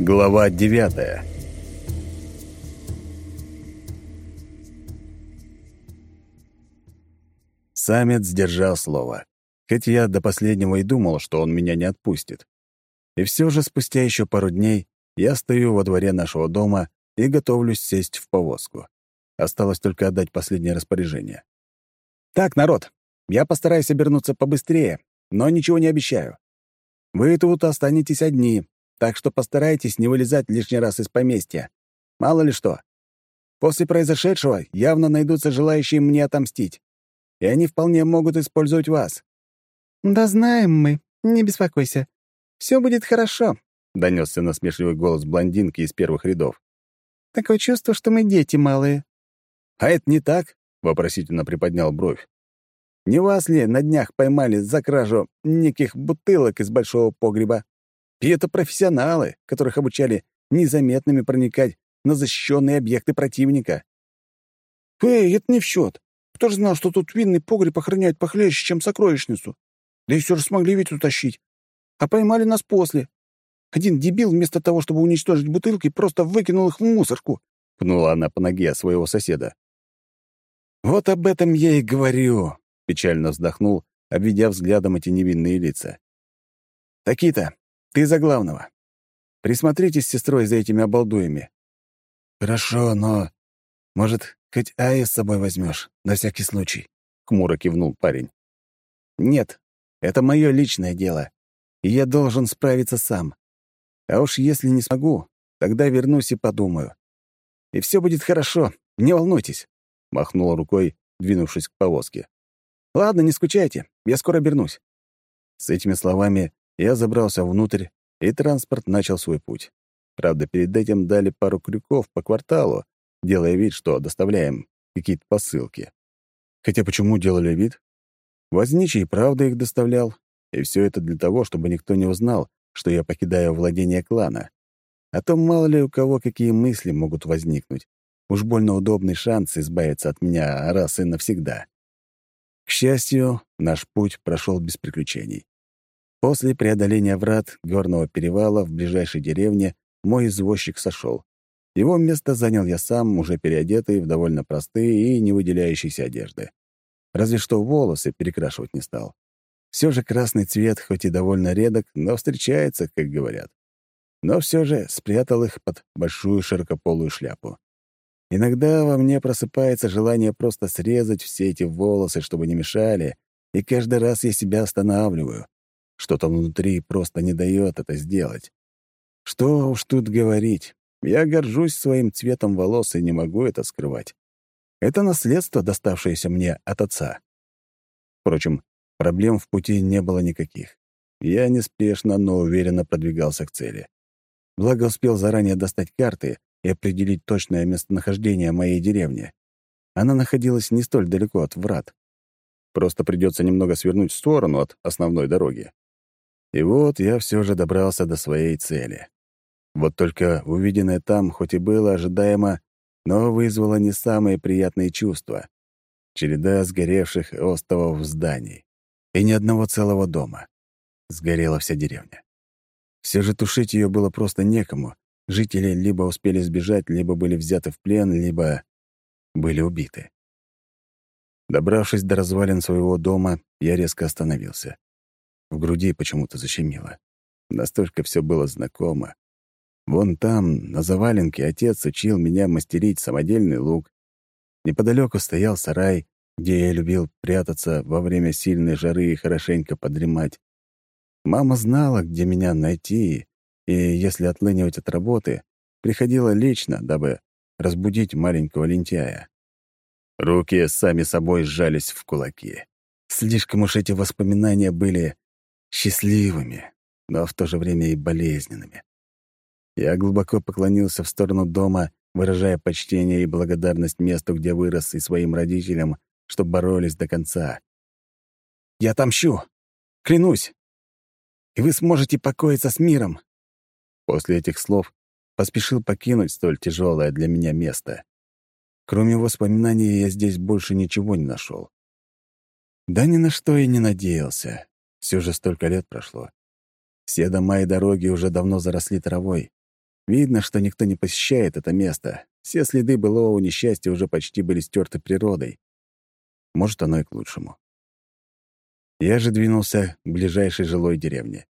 Глава девятая Самец сдержал слово, хоть я до последнего и думал, что он меня не отпустит. И все же спустя еще пару дней я стою во дворе нашего дома и готовлюсь сесть в повозку. Осталось только отдать последнее распоряжение. «Так, народ, я постараюсь обернуться побыстрее, но ничего не обещаю. Вы тут останетесь одни, так что постарайтесь не вылезать лишний раз из поместья. Мало ли что. После произошедшего явно найдутся желающие мне отомстить, и они вполне могут использовать вас». «Да знаем мы, не беспокойся. Все будет хорошо», — донесся насмешливый голос блондинки из первых рядов. «Такое чувство, что мы дети малые». «А это не так?» — вопросительно приподнял бровь. «Не вас ли на днях поймали за кражу неких бутылок из большого погреба? И это профессионалы, которых обучали незаметными проникать на защищенные объекты противника». «Эй, это не в счет. Кто же знал, что тут винный погреб охраняет похлеще, чем сокровищницу? Да и все же смогли ведь утащить а поймали нас после. Один дебил вместо того, чтобы уничтожить бутылки, просто выкинул их в мусорку», — пнула она по ноге своего соседа. «Вот об этом я и говорю», — печально вздохнул, обведя взглядом эти невинные лица. «Такита, ты за главного. Присмотрите с сестрой за этими обалдуями». «Хорошо, но, может, хоть Ая с собой возьмешь, на всякий случай?» — хмуро кивнул парень. «Нет, это мое личное дело и я должен справиться сам. А уж если не смогу, тогда вернусь и подумаю. И все будет хорошо, не волнуйтесь», — махнула рукой, двинувшись к повозке. «Ладно, не скучайте, я скоро вернусь». С этими словами я забрался внутрь, и транспорт начал свой путь. Правда, перед этим дали пару крюков по кварталу, делая вид, что доставляем какие-то посылки. Хотя почему делали вид? Возничий правда их доставлял, и все это для того, чтобы никто не узнал, что я покидаю владение клана. А то мало ли у кого какие мысли могут возникнуть. Уж больно удобный шанс избавиться от меня раз и навсегда. К счастью, наш путь прошел без приключений. После преодоления врат горного перевала в ближайшей деревне мой извозчик сошел. Его место занял я сам, уже переодетый в довольно простые и не выделяющиеся одежды. Разве что волосы перекрашивать не стал. Все же красный цвет, хоть и довольно редок, но встречается, как говорят. Но все же спрятал их под большую широкополую шляпу. Иногда во мне просыпается желание просто срезать все эти волосы, чтобы не мешали, и каждый раз я себя останавливаю. Что-то внутри просто не дает это сделать. Что уж тут говорить. Я горжусь своим цветом волос и не могу это скрывать. Это наследство, доставшееся мне от отца. Впрочем, Проблем в пути не было никаких. Я неспешно, но уверенно продвигался к цели. Благо успел заранее достать карты и определить точное местонахождение моей деревни. Она находилась не столь далеко от врат. Просто придется немного свернуть в сторону от основной дороги. И вот я все же добрался до своей цели. Вот только увиденное там, хоть и было ожидаемо, но вызвало не самые приятные чувства. Череда сгоревших остовов зданий и ни одного целого дома. Сгорела вся деревня. Все же тушить ее было просто некому. Жители либо успели сбежать, либо были взяты в плен, либо были убиты. Добравшись до развалин своего дома, я резко остановился. В груди почему-то защемило. Настолько все было знакомо. Вон там, на заваленке, отец учил меня мастерить самодельный лук. Неподалеку стоял сарай, где я любил прятаться во время сильной жары и хорошенько подремать. Мама знала, где меня найти, и, если отлынивать от работы, приходила лично, дабы разбудить маленького лентяя. Руки сами собой сжались в кулаки. Слишком уж эти воспоминания были счастливыми, но в то же время и болезненными. Я глубоко поклонился в сторону дома, выражая почтение и благодарность месту, где вырос, и своим родителям, что боролись до конца. «Я отомщу! Клянусь! И вы сможете покоиться с миром!» После этих слов поспешил покинуть столь тяжелое для меня место. Кроме воспоминаний я здесь больше ничего не нашел. Да ни на что и не надеялся. Все же столько лет прошло. Все дома и дороги уже давно заросли травой. Видно, что никто не посещает это место. Все следы былого несчастья уже почти были стерты природой. Может, оно и к лучшему. Я же двинулся к ближайшей жилой деревне.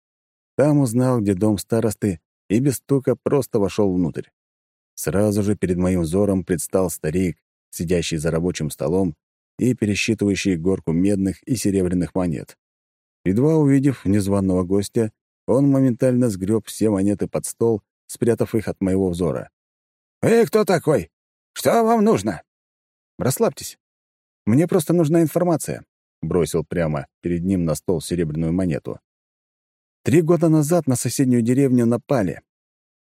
Там узнал, где дом старосты, и без стука просто вошел внутрь. Сразу же перед моим взором предстал старик, сидящий за рабочим столом и пересчитывающий горку медных и серебряных монет. Едва увидев незваного гостя, он моментально сгреб все монеты под стол, спрятав их от моего взора. «Вы кто такой? Что вам нужно?» «Расслабьтесь. Мне просто нужна информация», — бросил прямо перед ним на стол серебряную монету. «Три года назад на соседнюю деревню напали.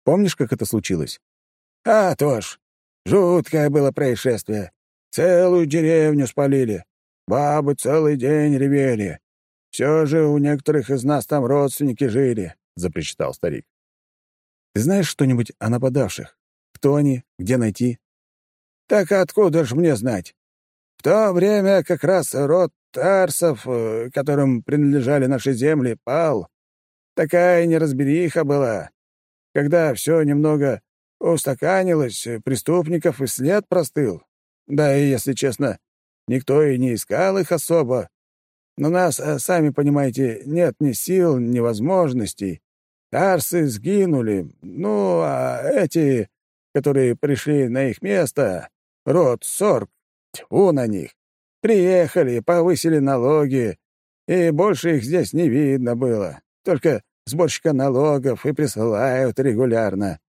Помнишь, как это случилось?» «А, то ж. Жуткое было происшествие. Целую деревню спалили. Бабы целый день ревели. Все же у некоторых из нас там родственники жили», — запричитал старик. «Ты знаешь что-нибудь о нападавших? Кто они? Где найти?» «Так откуда ж мне знать? В то время как раз род Тарсов, э, которым принадлежали наши земли, пал. Такая неразбериха была. Когда все немного устаканилось, преступников и след простыл. Да и, если честно, никто и не искал их особо. Но нас, э, сами понимаете, нет ни сил, ни возможностей. Тарсы сгинули. Ну, а эти, которые пришли на их место, род Сорг, тьфу на них, приехали, повысили налоги, и больше их здесь не видно было. Только сборщика налогов и присылают регулярно.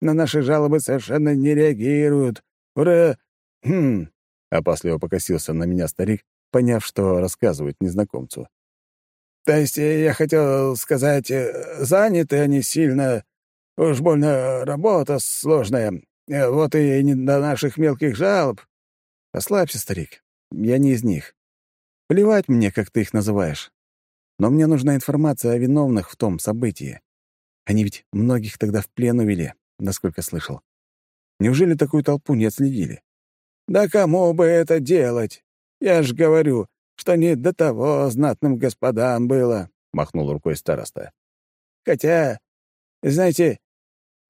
На наши жалобы совершенно не реагируют. Ура! Хм, опасливо покосился на меня старик, поняв, что рассказывает незнакомцу. «То есть э, я хотел сказать, э, заняты они сильно, уж больно работа сложная, э, вот и не до наших мелких жалоб». «Расслабься, старик, я не из них. Плевать мне, как ты их называешь. Но мне нужна информация о виновных в том событии. Они ведь многих тогда в плен увели, насколько слышал. Неужели такую толпу не отследили?» «Да кому бы это делать? Я ж говорю, что не до того знатным господам было», — махнул рукой староста. «Хотя, знаете,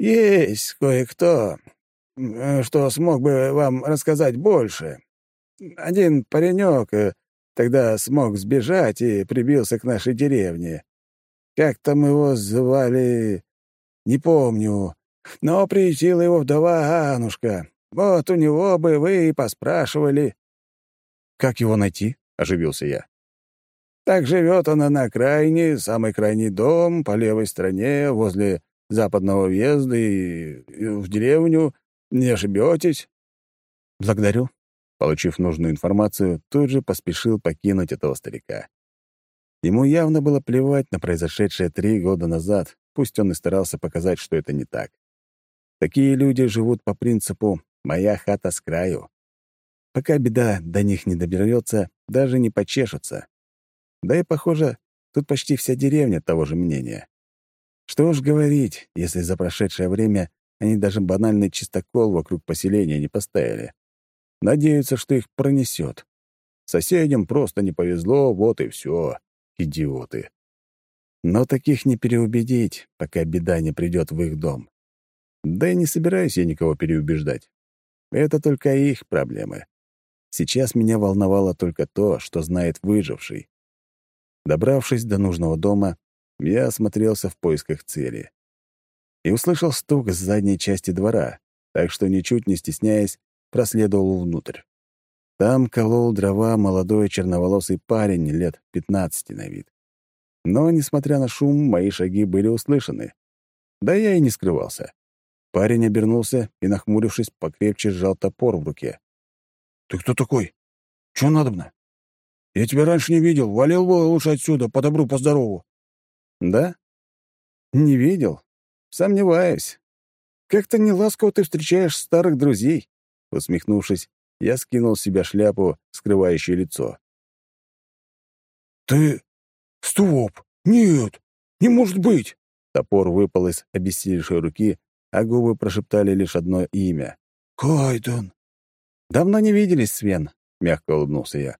есть кое-кто, что смог бы вам рассказать больше. Один паренек э, тогда смог сбежать и прибился к нашей деревне. Как там его звали, не помню, но приютила его вдова Анушка. Вот у него бы вы и поспрашивали. «Как его найти?» — оживился я. «Так живет она на окраине, самый крайний дом, по левой стороне, возле западного въезда и, и в деревню. Не ошибетесь?» «Благодарю». Получив нужную информацию, тут же поспешил покинуть этого старика. Ему явно было плевать на произошедшее три года назад, пусть он и старался показать, что это не так. Такие люди живут по принципу «моя хата с краю». Пока беда до них не доберется, даже не почешутся. Да и, похоже, тут почти вся деревня того же мнения. Что уж говорить, если за прошедшее время они даже банальный чистокол вокруг поселения не поставили. Надеются, что их пронесет. Соседям просто не повезло, вот и все. Идиоты. Но таких не переубедить, пока беда не придет в их дом. Да и не собираюсь я никого переубеждать. Это только их проблемы. Сейчас меня волновало только то, что знает выживший. Добравшись до нужного дома, я осмотрелся в поисках цели. И услышал стук с задней части двора, так что, ничуть не стесняясь, проследовал внутрь. Там колол дрова молодой черноволосый парень лет 15 на вид. Но, несмотря на шум, мои шаги были услышаны. Да я и не скрывался. Парень обернулся и, нахмурившись, покрепче сжал топор в руке. «Ты кто такой? Чего надобно? Я тебя раньше не видел. Валил бы лучше отсюда, по добру, по здорову». «Да? Не видел? Сомневаюсь. Как-то неласково ты встречаешь старых друзей». Усмехнувшись, я скинул с себя шляпу, скрывающую лицо. «Ты... Стоп! Нет! Не может быть!» Топор выпал из обессилевшей руки, а губы прошептали лишь одно имя. «Кайден!» «Давно не виделись, Свен», — мягко улыбнулся я.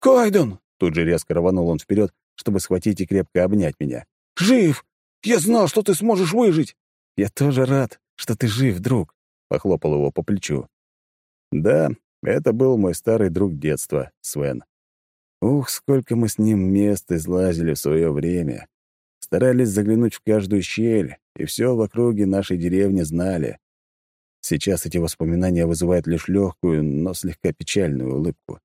«Кайден!» — тут же резко рванул он вперед, чтобы схватить и крепко обнять меня. «Жив! Я знал, что ты сможешь выжить!» «Я тоже рад, что ты жив, друг», — похлопал его по плечу. Да, это был мой старый друг детства, Свен. Ух, сколько мы с ним мест излазили в свое время. Старались заглянуть в каждую щель, и все в округе нашей деревни знали. Сейчас эти воспоминания вызывают лишь легкую, но слегка печальную улыбку.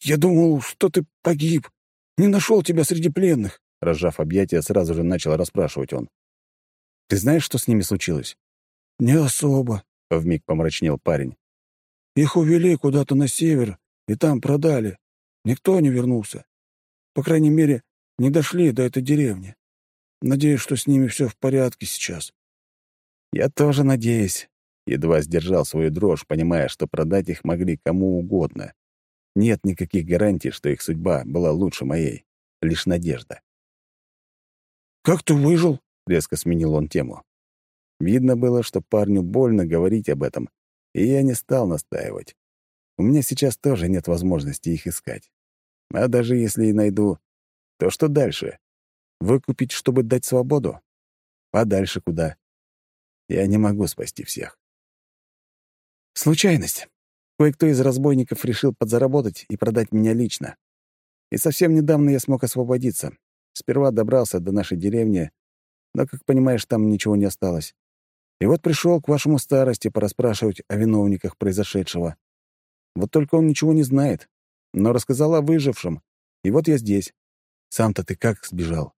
«Я думал, что ты погиб. Не нашел тебя среди пленных», — разжав объятия, сразу же начал расспрашивать он. «Ты знаешь, что с ними случилось?» «Не особо», — вмиг помрачнел парень. «Их увели куда-то на север и там продали. Никто не вернулся. По крайней мере, не дошли до этой деревни. Надеюсь, что с ними все в порядке сейчас». «Я тоже надеюсь». Едва сдержал свою дрожь, понимая, что продать их могли кому угодно. Нет никаких гарантий, что их судьба была лучше моей. Лишь надежда. «Как ты выжил?» — резко сменил он тему. Видно было, что парню больно говорить об этом, и я не стал настаивать. У меня сейчас тоже нет возможности их искать. А даже если и найду, то что дальше? Выкупить, чтобы дать свободу? А дальше куда? Я не могу спасти всех. Случайность. Кое-кто из разбойников решил подзаработать и продать меня лично. И совсем недавно я смог освободиться. Сперва добрался до нашей деревни, но, как понимаешь, там ничего не осталось. И вот пришел к вашему старости пораспрашивать о виновниках произошедшего. Вот только он ничего не знает, но рассказал о выжившем. И вот я здесь. Сам-то ты как сбежал?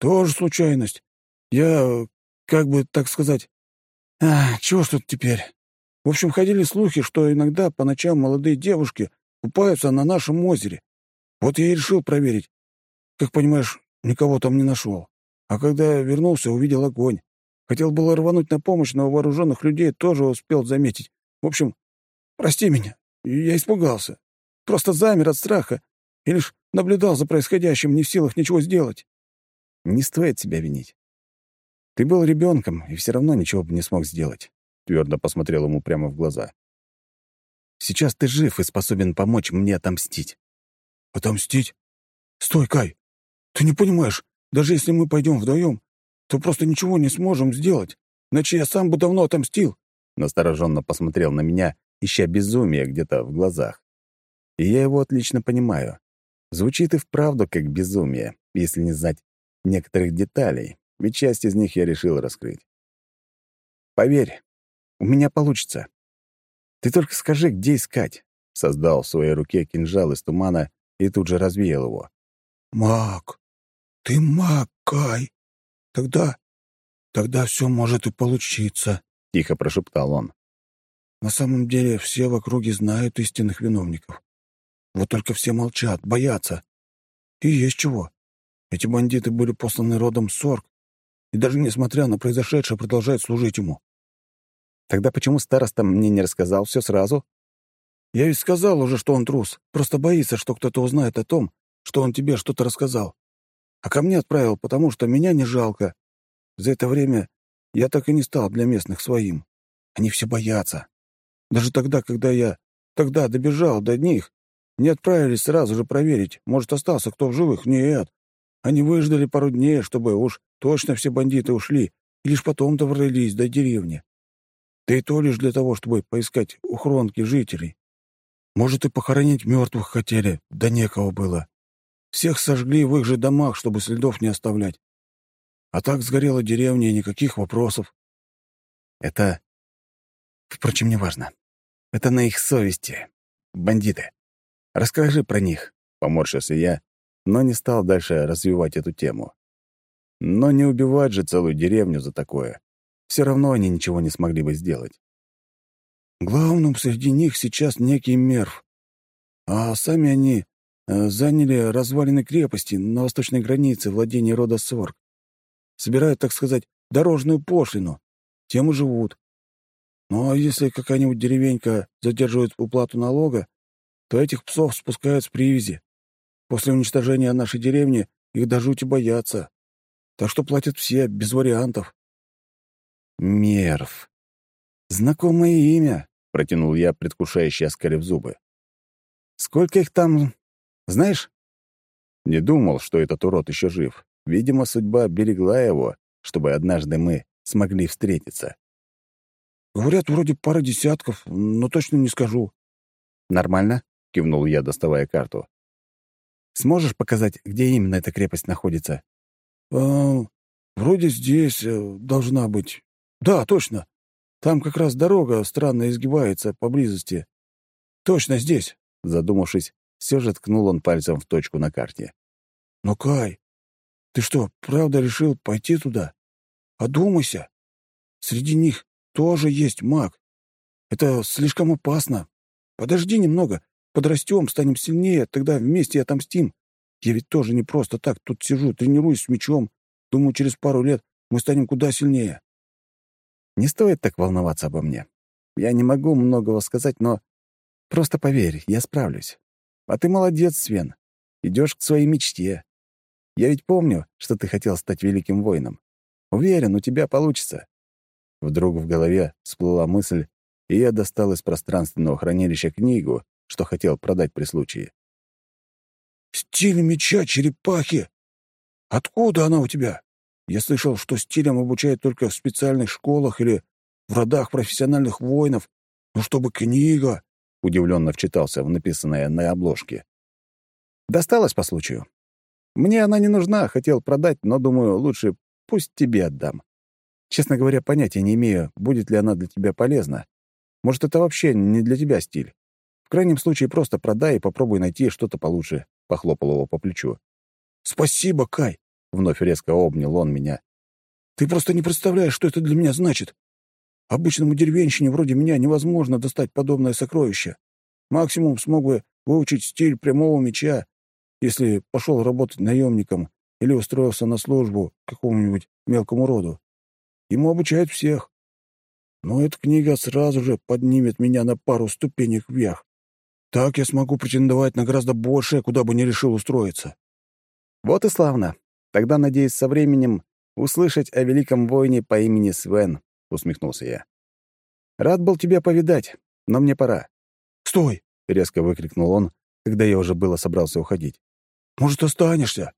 Тоже случайность. Я, как бы так сказать... А, чего ж тут теперь? В общем, ходили слухи, что иногда по ночам молодые девушки купаются на нашем озере. Вот я и решил проверить. Как понимаешь, никого там не нашел. А когда вернулся, увидел огонь. Хотел было рвануть на помощь, но вооруженных людей тоже успел заметить. В общем, прости меня, я испугался. Просто замер от страха и лишь наблюдал за происходящим, не в силах ничего сделать. Не стоит себя винить. Ты был ребенком и все равно ничего бы не смог сделать твердо посмотрел ему прямо в глаза. «Сейчас ты жив и способен помочь мне отомстить». «Отомстить? Стой, Кай! Ты не понимаешь, даже если мы пойдем вдвоем, то просто ничего не сможем сделать, иначе я сам бы давно отомстил». Настороженно посмотрел на меня, ища безумие где-то в глазах. И я его отлично понимаю. Звучит и вправду как безумие, если не знать некоторых деталей, ведь часть из них я решил раскрыть. Поверь, у меня получится. Ты только скажи, где искать. Создал в своей руке кинжал из тумана и тут же развеял его. Маг! Ты маг, Кай! Тогда... тогда все может и получиться, — тихо прошептал он. На самом деле все в округе знают истинных виновников. Вот только все молчат, боятся. И есть чего. Эти бандиты были посланы родом Сорг, и даже несмотря на произошедшее, продолжают служить ему. Тогда почему староста мне не рассказал все сразу? Я ведь сказал уже, что он трус. Просто боится, что кто-то узнает о том, что он тебе что-то рассказал. А ко мне отправил, потому что меня не жалко. За это время я так и не стал для местных своим. Они все боятся. Даже тогда, когда я тогда добежал до них, не отправились сразу же проверить, может, остался кто в живых. Нет. Они выждали пару дней, чтобы уж точно все бандиты ушли, и лишь потом добрались до деревни. Да и то лишь для того, чтобы поискать ухронки жителей. Может, и похоронить мертвых хотели, да некого было. Всех сожгли в их же домах, чтобы следов не оставлять. А так сгорела деревня, и никаких вопросов. Это... Впрочем, неважно. Это на их совести. Бандиты. Расскажи про них, — поморщился я, но не стал дальше развивать эту тему. Но не убивать же целую деревню за такое все равно они ничего не смогли бы сделать. Главным среди них сейчас некий Мерв. А сами они э, заняли развалины крепости на восточной границе владения рода Сорг. Собирают, так сказать, дорожную пошлину. Тем и живут. Ну а если какая-нибудь деревенька задерживает уплату налога, то этих псов спускают с привязи. После уничтожения нашей деревни их до жути боятся. Так что платят все, без вариантов. Мерв. Знакомое имя, протянул я, предвкушающе оскалив зубы. Сколько их там, знаешь? Не думал, что этот урод еще жив. Видимо, судьба берегла его, чтобы однажды мы смогли встретиться. «Говорят, вроде пара десятков, но точно не скажу». «Нормально?» — кивнул я, доставая карту. «Сможешь показать, где именно эта крепость находится?» «А, вроде здесь э, должна быть. Да, точно. Там как раз дорога странно изгибается поблизости. Точно здесь», — задумавшись, все же ткнул он пальцем в точку на карте. «Но, Кай, ты что, правда решил пойти туда? Одумайся. Среди них тоже есть маг. Это слишком опасно. Подожди немного, подрастем, станем сильнее, тогда вместе отомстим. Я ведь тоже не просто так тут сижу, тренируюсь с мечом. Думаю, через пару лет мы станем куда сильнее. Не стоит так волноваться обо мне. Я не могу многого сказать, но просто поверь, я справлюсь. А ты молодец, Свен. Идешь к своей мечте. Я ведь помню, что ты хотел стать великим воином. Уверен, у тебя получится. Вдруг в голове всплыла мысль, и я достал из пространственного хранилища книгу, что хотел продать при случае. «Стиль меча черепахи! Откуда она у тебя? Я слышал, что стилям обучают только в специальных школах или в родах профессиональных воинов. Но чтобы книга...» — удивленно вчитался в написанное на обложке. «Досталось по случаю. Мне она не нужна, хотел продать, но, думаю, лучше пусть тебе отдам. Честно говоря, понятия не имею, будет ли она для тебя полезна. Может, это вообще не для тебя стиль. В крайнем случае, просто продай и попробуй найти что-то получше», — похлопал его по плечу. «Спасибо, Кай!» — вновь резко обнял он меня. «Ты просто не представляешь, что это для меня значит. Обычному деревенщине вроде меня невозможно достать подобное сокровище. Максимум смог бы выучить стиль прямого меча, если пошел работать наемником или устроился на службу какому-нибудь мелкому роду. Ему обучают всех. Но эта книга сразу же поднимет меня на пару ступенек вверх. Так я смогу претендовать на гораздо большее, куда бы ни решил устроиться. Вот и славно. Тогда, надеюсь, со временем услышать о великом воине по имени Свен, — усмехнулся я. Рад был тебя повидать, но мне пора. «Стой!» — резко выкрикнул он, когда я уже было собрался уходить. «Может, останешься?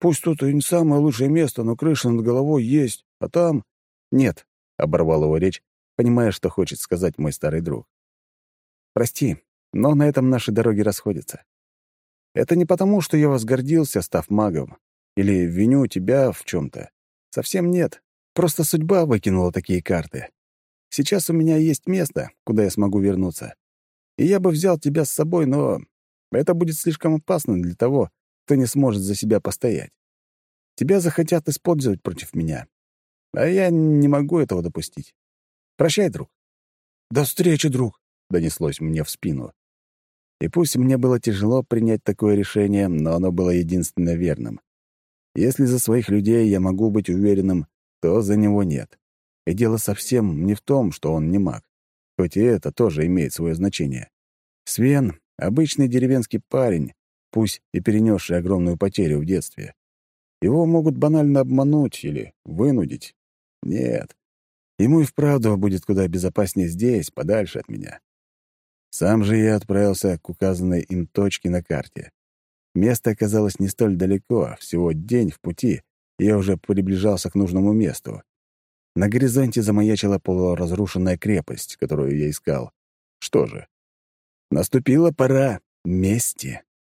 Пусть тут и не самое лучшее место, но крыша над головой есть, а там...» «Нет», — оборвал его речь, понимая, что хочет сказать мой старый друг. «Прости, но на этом наши дороги расходятся. Это не потому, что я возгордился, став магом, или виню тебя в чем то Совсем нет. Просто судьба выкинула такие карты. Сейчас у меня есть место, куда я смогу вернуться. И я бы взял тебя с собой, но это будет слишком опасно для того, кто не сможет за себя постоять. Тебя захотят использовать против меня. А я не могу этого допустить. Прощай, друг. До встречи, друг, — донеслось мне в спину. И пусть мне было тяжело принять такое решение, но оно было единственно верным. Если за своих людей я могу быть уверенным, то за него нет. И дело совсем не в том, что он не маг. Хоть и это тоже имеет свое значение. Свен — обычный деревенский парень, пусть и перенесший огромную потерю в детстве. Его могут банально обмануть или вынудить. Нет. Ему и вправду будет куда безопаснее здесь, подальше от меня. Сам же я отправился к указанной им точке на карте. Место оказалось не столь далеко, всего день в пути, и я уже приближался к нужному месту. На горизонте замаячила полуразрушенная крепость, которую я искал. Что же, наступила пора мести.